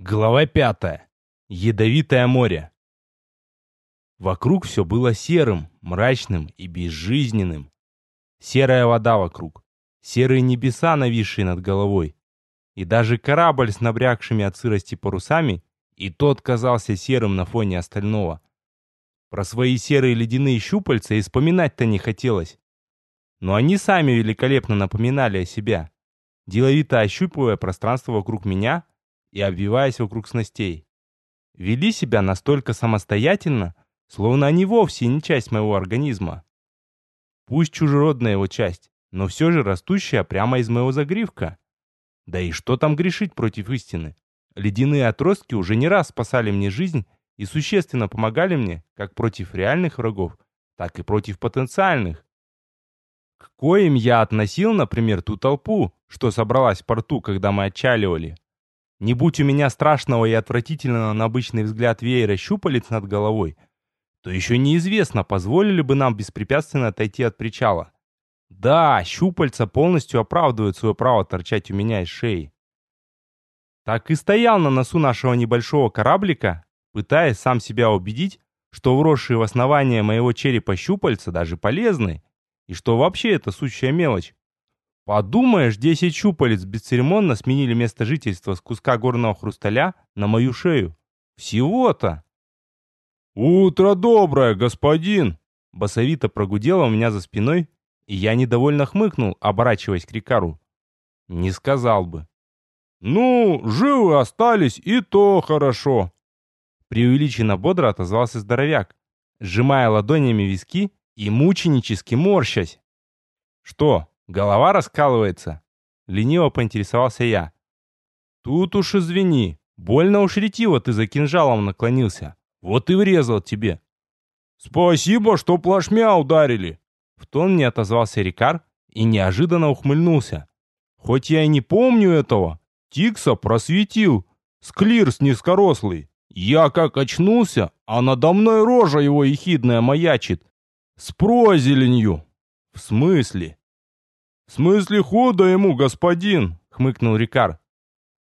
Глава пятая. Ядовитое море. Вокруг все было серым, мрачным и безжизненным. Серая вода вокруг, серые небеса, нависшие над головой. И даже корабль с набрякшими от сырости парусами, и тот казался серым на фоне остального. Про свои серые ледяные щупальца и вспоминать-то не хотелось. Но они сами великолепно напоминали о себя, деловито ощупывая пространство вокруг меня — и обвиваясь вокруг снастей. Вели себя настолько самостоятельно, словно они вовсе не часть моего организма. Пусть чужеродная его часть, но все же растущая прямо из моего загривка. Да и что там грешить против истины? Ледяные отростки уже не раз спасали мне жизнь и существенно помогали мне как против реальных врагов, так и против потенциальных. К коим я относил, например, ту толпу, что собралась в порту, когда мы отчаливали. Не будь у меня страшного и отвратительного на обычный взгляд веера щупалец над головой, то еще неизвестно, позволили бы нам беспрепятственно отойти от причала. Да, щупальца полностью оправдывают свое право торчать у меня из шеи. Так и стоял на носу нашего небольшого кораблика, пытаясь сам себя убедить, что вросшие в основание моего черепа щупальца даже полезны, и что вообще это сущая мелочь. Подумаешь, десять щупалец бесцеремонно сменили место жительства с куска горного хрусталя на мою шею. Всего-то. «Утро доброе, господин!» Басовито прогудело у меня за спиной, и я недовольно хмыкнул, оборачиваясь к Рикару. Не сказал бы. «Ну, живы остались, и то хорошо!» Преувеличенно бодро отозвался здоровяк, сжимая ладонями виски и мученически морщась. «Что, Голова раскалывается. Лениво поинтересовался я. Тут уж извини. Больно уж ретиво ты за кинжалом наклонился. Вот и врезал тебе. Спасибо, что плашмя ударили. В тон мне отозвался Рикар и неожиданно ухмыльнулся. Хоть я и не помню этого, Тикса просветил. Склирс низкорослый. Я как очнулся, а надо мной рожа его ехидная маячит. С прозеленью. В смысле? «В смысле хода ему, господин?» — хмыкнул Рикар.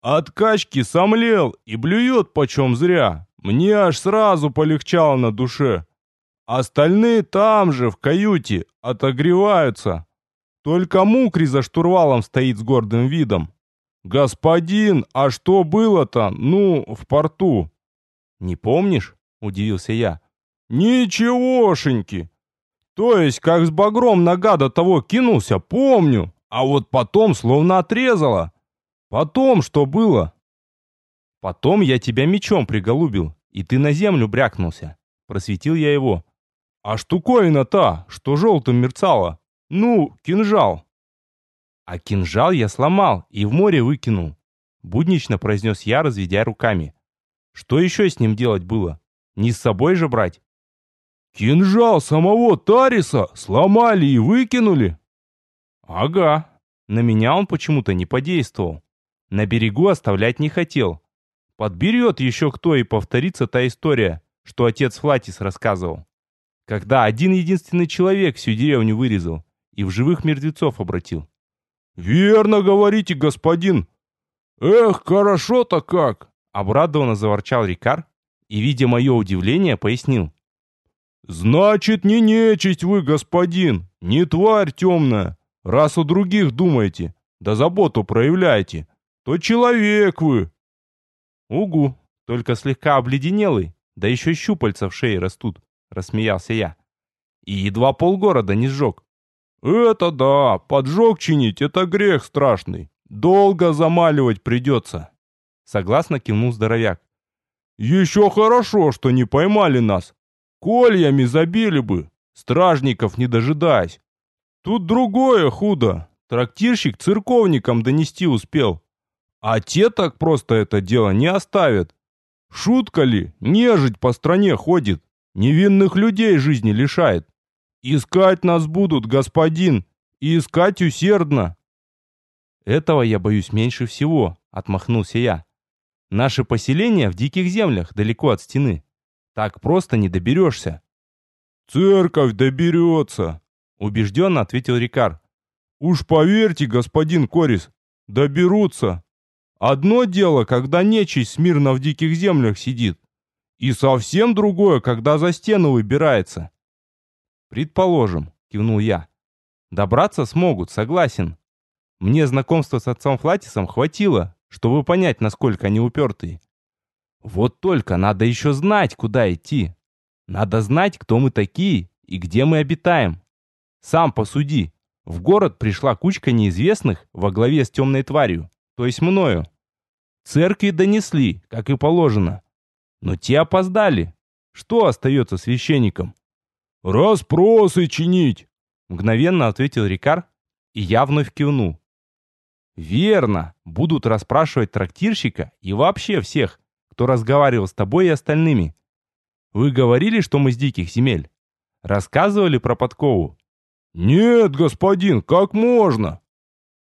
«От качки сомлел и блюет почем зря. Мне аж сразу полегчало на душе. Остальные там же, в каюте, отогреваются. Только Мукри за штурвалом стоит с гордым видом. «Господин, а что было-то, ну, в порту?» «Не помнишь?» — удивился я. «Ничегошеньки! То есть, как с багром на гада того кинулся, помню, а вот потом словно отрезало. Потом что было? Потом я тебя мечом приголубил, и ты на землю брякнулся. Просветил я его. А штуковина та, что желтым мерцала. Ну, кинжал. А кинжал я сломал и в море выкинул. Буднично произнес я, разведя руками. Что еще с ним делать было? Не с собой же брать? Кинжал самого Тариса сломали и выкинули? Ага. На меня он почему-то не подействовал. На берегу оставлять не хотел. Подберет еще кто и повторится та история, что отец Флатис рассказывал. Когда один единственный человек всю деревню вырезал и в живых мертвецов обратил. «Верно говорите, господин! Эх, хорошо-то как!» Обрадованно заворчал Рикар и, видя мое удивление, пояснил. «Значит, не нечисть вы, господин, не тварь темная. Раз у других думаете, да заботу проявляете, то человек вы». «Угу, только слегка обледенелый, да еще щупальца в шее растут», — рассмеялся я. «И едва полгорода не сжег». «Это да, поджог чинить — это грех страшный. Долго замаливать придется», — согласно кивнул здоровяк. «Еще хорошо, что не поймали нас, Кольями забили бы, стражников не дожидаясь. Тут другое худо. Трактирщик церковникам донести успел. А те так просто это дело не оставят. Шутка ли, нежить по стране ходит, невинных людей жизни лишает. Искать нас будут, господин, и искать усердно. Этого я боюсь меньше всего, отмахнулся я. Наше поселение в диких землях, далеко от стены. Так просто не доберешься. «Церковь доберется», — убежденно ответил Рикар. «Уж поверьте, господин Корис, доберутся. Одно дело, когда нечисть смирно в диких землях сидит, и совсем другое, когда за стену выбирается. Предположим, кивнул я. Добраться смогут, согласен. Мне знакомства с отцом Флатисом хватило, чтобы понять, насколько они упертые. Вот только надо еще знать, куда идти. Надо знать, кто мы такие и где мы обитаем. Сам посуди. В город пришла кучка неизвестных во главе с темной тварью, то есть мною. Церкви донесли, как и положено. Но те опоздали. Что остается священникам? «Распросы чинить!» Мгновенно ответил Рикар, и я вновь кивнул. «Верно, будут расспрашивать трактирщика и вообще всех, кто разговаривал с тобой и остальными. Вы говорили, что мы с диких земель? Рассказывали про подкову?» «Нет, господин, как можно?»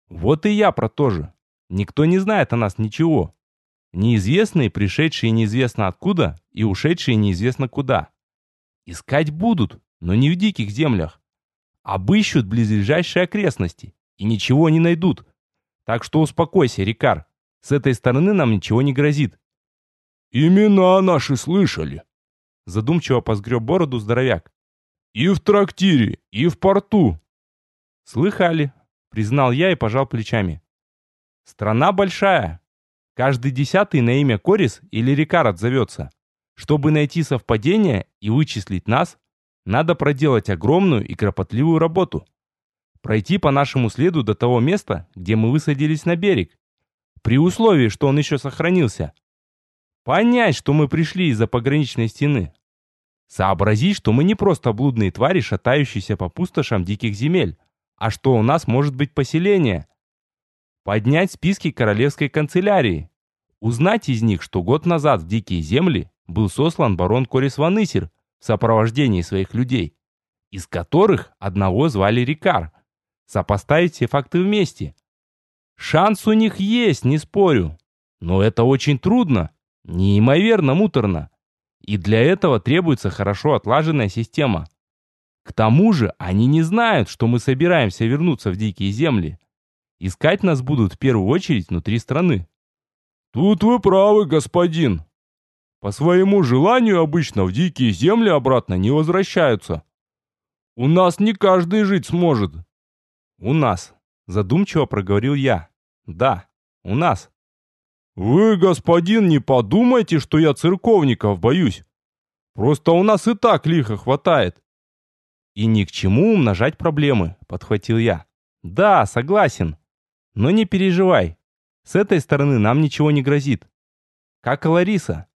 «Вот и я про то же. Никто не знает о нас ничего. Неизвестные, пришедшие неизвестно откуда и ушедшие неизвестно куда. Искать будут, но не в диких землях. Обыщут близлежащие окрестности и ничего не найдут. Так что успокойся, Рикар. С этой стороны нам ничего не грозит. «Имена наши слышали», — задумчиво позгреб бороду здоровяк. «И в трактире, и в порту». «Слыхали», — признал я и пожал плечами. «Страна большая. Каждый десятый на имя Корис или Рикар отзовется. Чтобы найти совпадение и вычислить нас, надо проделать огромную и кропотливую работу. Пройти по нашему следу до того места, где мы высадились на берег. При условии, что он еще сохранился. Понять, что мы пришли из-за пограничной стены. Сообразить, что мы не просто блудные твари, шатающиеся по пустошам диких земель, а что у нас может быть поселение. Поднять списки королевской канцелярии. Узнать из них, что год назад в дикие земли был сослан барон Корис Ванысер в сопровождении своих людей, из которых одного звали Рикар. Сопоставить все факты вместе. Шанс у них есть, не спорю. Но это очень трудно, неимоверно муторно. И для этого требуется хорошо отлаженная система. К тому же они не знают, что мы собираемся вернуться в дикие земли. Искать нас будут в первую очередь внутри страны. Тут вы правы, господин, по своему желанию обычно в дикие земли обратно не возвращаются. У нас не каждый жить сможет. У нас, задумчиво проговорил я. Да, у нас. Вы, господин, не подумайте, что я церковников боюсь. Просто у нас и так лихо хватает. И ни к чему умножать проблемы, подхватил я. Да, согласен. Но не переживай. С этой стороны нам ничего не грозит. Как и Лариса.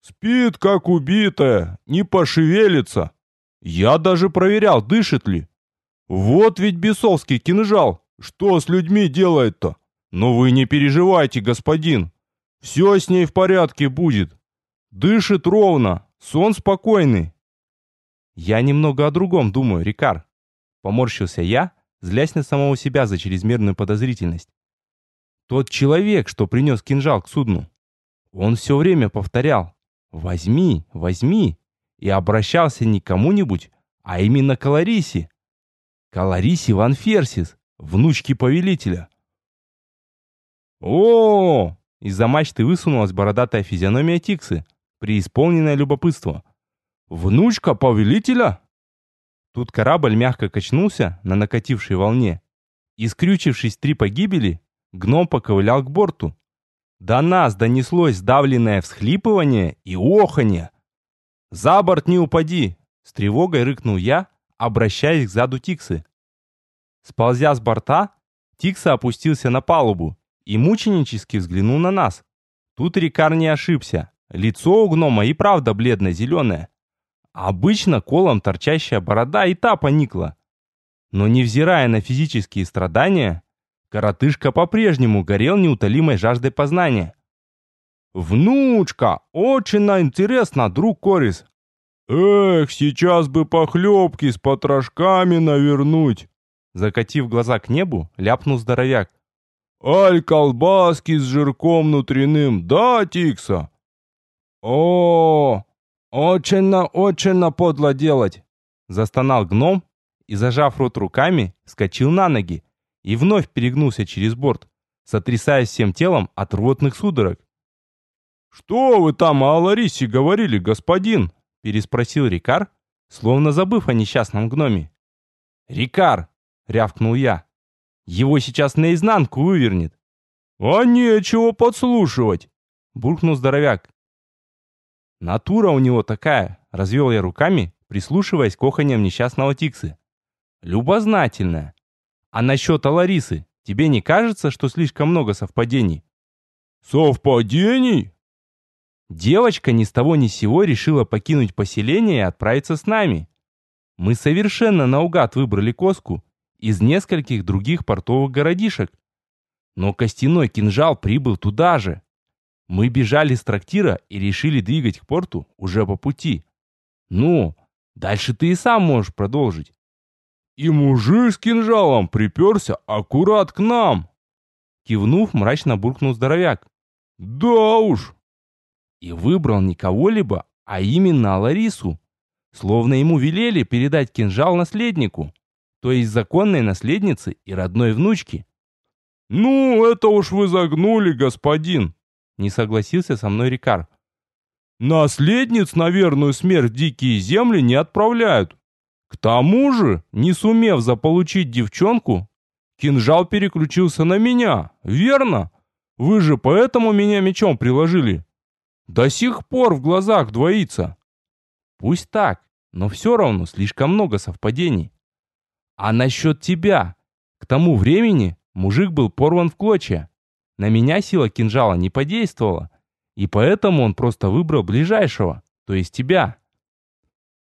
Спит, как убитая, не пошевелится. Я даже проверял, дышит ли. Вот ведь бесовский кинжал. Что с людьми делает-то? Но вы не переживайте, господин. Все с ней в порядке будет. Дышит ровно, сон спокойный. Я немного о другом думаю, Рикар. Поморщился я, злясь на самого себя за чрезмерную подозрительность. Тот человек, что принес кинжал к судну, он все время повторял «Возьми, возьми!» и обращался не к кому-нибудь, а именно к Ларисе. К Ларисе Ван Ферсис, внучке повелителя. О, Из-за мачты высунулась бородатая физиономия Тиксы, преисполненное любопытство. «Внучка повелителя?» Тут корабль мягко качнулся на накатившей волне, и, скрючившись три погибели, гном поковылял к борту. До нас донеслось сдавленное всхлипывание и оханье. «За борт не упади!» — с тревогой рыкнул я, обращаясь к заду Тиксы. Сползя с борта, Тикса опустился на палубу и мученически взглянул на нас. Тут Рикар не ошибся. Лицо у гнома и правда бледно-зеленое. Обычно колом торчащая борода и та поникла. Но невзирая на физические страдания, Коротышка по-прежнему горел неутолимой жаждой познания. «Внучка, очень интересно, друг Корис!» «Эх, сейчас бы похлебки с потрошками навернуть!» Закатив глаза к небу, ляпнул здоровяк. «Аль колбаски с жирком внутренним, да, Тикса?» «О, очень-очень подло делать!» Застонал гном и, зажав рот руками, скочил на ноги, и вновь перегнулся через борт, сотрясаясь всем телом от рвотных судорог. «Что вы там о Ларисе говорили, господин?» — переспросил Рикар, словно забыв о несчастном гноме. «Рикар!» — рявкнул я. «Его сейчас наизнанку вывернет». «А нечего подслушивать!» — буркнул здоровяк. «Натура у него такая!» — развел я руками, прислушиваясь к оханьям несчастного Тиксы. «Любознательная. А насчет Аларисы, тебе не кажется, что слишком много совпадений?» «Совпадений?» Девочка ни с того ни с сего решила покинуть поселение и отправиться с нами. Мы совершенно наугад выбрали Коску из нескольких других портовых городишек. Но костяной кинжал прибыл туда же. Мы бежали с трактира и решили двигать к порту уже по пути. Ну, дальше ты и сам можешь продолжить. И мужик с кинжалом приперся аккурат к нам. Кивнув, мрачно буркнул здоровяк. Да уж, и выбрал не кого-либо, а именно Ларису. Словно ему велели передать кинжал наследнику, то есть законной наследнице и родной внучке. «Ну, это уж вы загнули, господин!» Не согласился со мной Рикар. «Наследниц на верную смерть дикие земли не отправляют. К тому же, не сумев заполучить девчонку, кинжал переключился на меня, верно? Вы же поэтому меня мечом приложили?» До сих пор в глазах двоится. Пусть так, но все равно слишком много совпадений. А насчет тебя? К тому времени мужик был порван в клочья. На меня сила кинжала не подействовала, и поэтому он просто выбрал ближайшего, то есть тебя.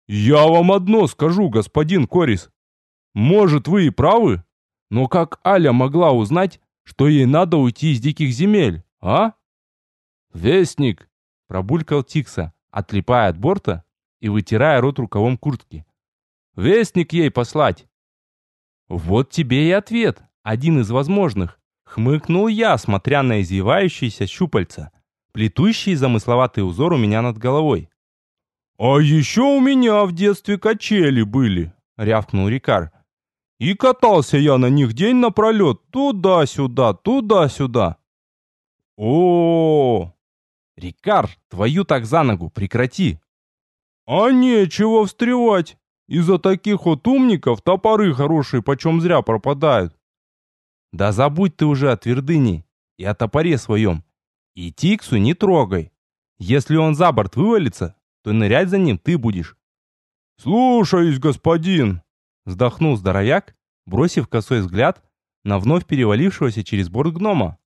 Я вам одно скажу, господин Корис. Может, вы и правы, но как Аля могла узнать, что ей надо уйти из диких земель, а? Вестник, Пробулькал Тикса, отлипая от борта и вытирая рот рукавом куртки. «Вестник ей послать!» «Вот тебе и ответ, один из возможных», — хмыкнул я, смотря на извивающиеся щупальца, плетущие замысловатый узор у меня над головой. «А еще у меня в детстве качели были», — рявкнул Рикар. «И катался я на них день напролет, туда-сюда, туда-сюда». О, -о, -о, «Рикар, твою так за ногу, прекрати!» «А нечего встревать! Из-за таких вот умников топоры хорошие почем зря пропадают!» «Да забудь ты уже о твердыне и о топоре своем, и Тиксу не трогай! Если он за борт вывалится, то нырять за ним ты будешь!» «Слушаюсь, господин!» Вздохнул здоровяк, бросив косой взгляд на вновь перевалившегося через борт гнома.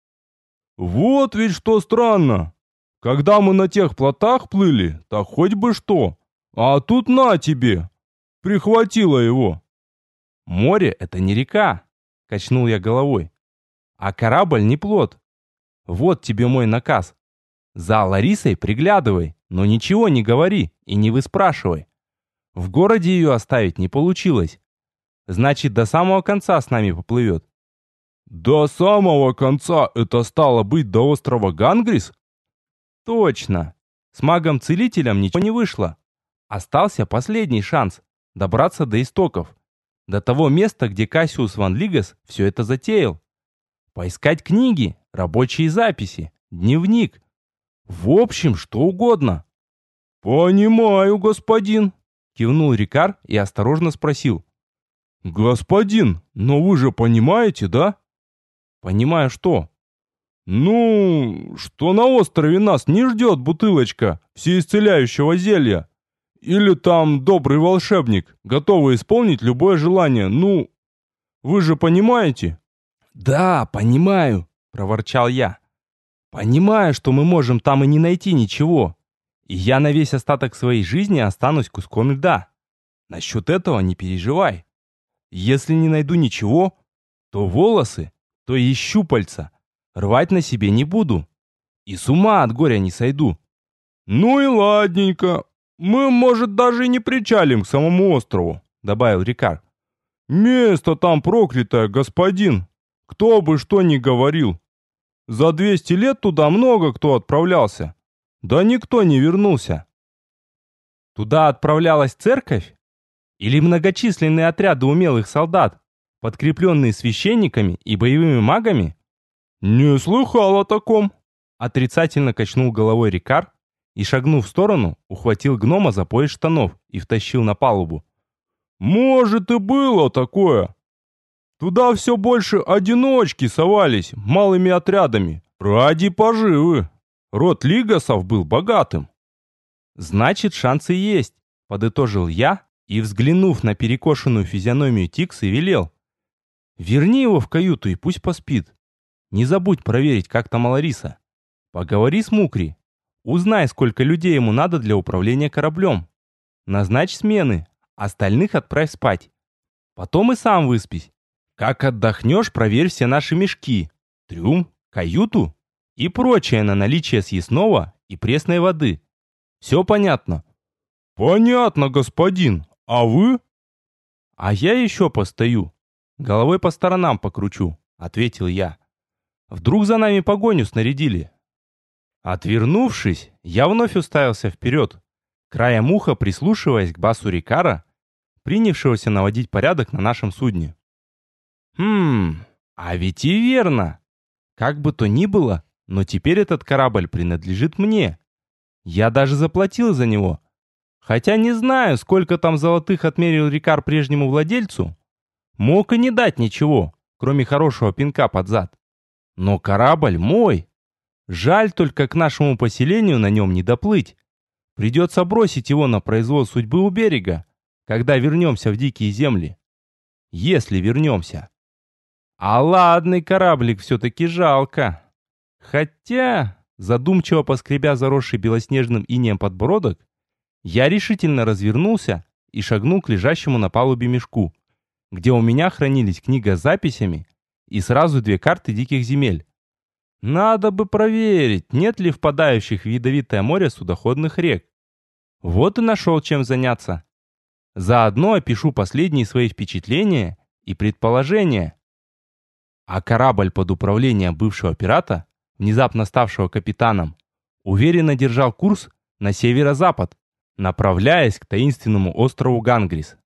«Вот ведь что странно! Когда мы на тех плотах плыли, так хоть бы что. А тут на тебе. Прихватило его. Море — это не река, качнул я головой. А корабль не плот. Вот тебе мой наказ. За Ларисой приглядывай, но ничего не говори и не выспрашивай. В городе ее оставить не получилось. Значит, до самого конца с нами поплывет. До самого конца это стало быть до острова Гангрис? Точно. С магом-целителем ничего не вышло. Остался последний шанс добраться до истоков. До того места, где Кассиус Ван Лигас все это затеял. Поискать книги, рабочие записи, дневник. В общем, что угодно. «Понимаю, господин», — кивнул Рикар и осторожно спросил. «Господин, но вы же понимаете, да?» «Понимаю что?» «Ну, что на острове нас не ждет бутылочка всеисцеляющего зелья? Или там добрый волшебник, готовый исполнить любое желание? Ну, вы же понимаете?» «Да, понимаю», — проворчал я. «Понимаю, что мы можем там и не найти ничего. И я на весь остаток своей жизни останусь куском льда. Насчет этого не переживай. Если не найду ничего, то волосы, то и щупальца — Рвать на себе не буду. И с ума от горя не сойду. Ну и ладненько. Мы, может, даже и не причалим к самому острову, добавил Рикар. Место там проклятое, господин. Кто бы что ни говорил. За 200 лет туда много кто отправлялся. Да никто не вернулся. Туда отправлялась церковь? Или многочисленные отряды умелых солдат, подкрепленные священниками и боевыми магами? «Не слыхал о таком», — отрицательно качнул головой Рикар и, шагнув в сторону, ухватил гнома за пояс штанов и втащил на палубу. «Может, и было такое. Туда все больше одиночки совались малыми отрядами, ради поживы. Род Лигасов был богатым». «Значит, шансы есть», — подытожил я и, взглянув на перекошенную физиономию Тикса, велел. «Верни его в каюту и пусть поспит. Не забудь проверить, как там Алариса. Поговори с Мукри. Узнай, сколько людей ему надо для управления кораблем. Назначь смены, остальных отправь спать. Потом и сам выспись. Как отдохнешь, проверь все наши мешки, трюм, каюту и прочее на наличие съестного и пресной воды. Все понятно?» «Понятно, господин. А вы?» «А я еще постою. Головой по сторонам покручу», — ответил я. Вдруг за нами погоню снарядили. Отвернувшись, я вновь уставился вперед, краем уха прислушиваясь к басу Рикара, принявшегося наводить порядок на нашем судне. Хм, а ведь и верно. Как бы то ни было, но теперь этот корабль принадлежит мне. Я даже заплатил за него. Хотя не знаю, сколько там золотых отмерил Рикар прежнему владельцу. Мог и не дать ничего, кроме хорошего пинка под зад. Но корабль мой. Жаль только к нашему поселению на нем не доплыть. Придется бросить его на произвол судьбы у берега, когда вернемся в дикие земли. Если вернемся. А ладный кораблик все-таки жалко. Хотя, задумчиво поскребя заросший белоснежным инеем подбородок, я решительно развернулся и шагнул к лежащему на палубе мешку, где у меня хранились книга с записями и сразу две карты диких земель. Надо бы проверить, нет ли впадающих в ядовитое море судоходных рек. Вот и нашел чем заняться. Заодно опишу последние свои впечатления и предположения. А корабль под управлением бывшего пирата, внезапно ставшего капитаном, уверенно держал курс на северо-запад, направляясь к таинственному острову Гангрис.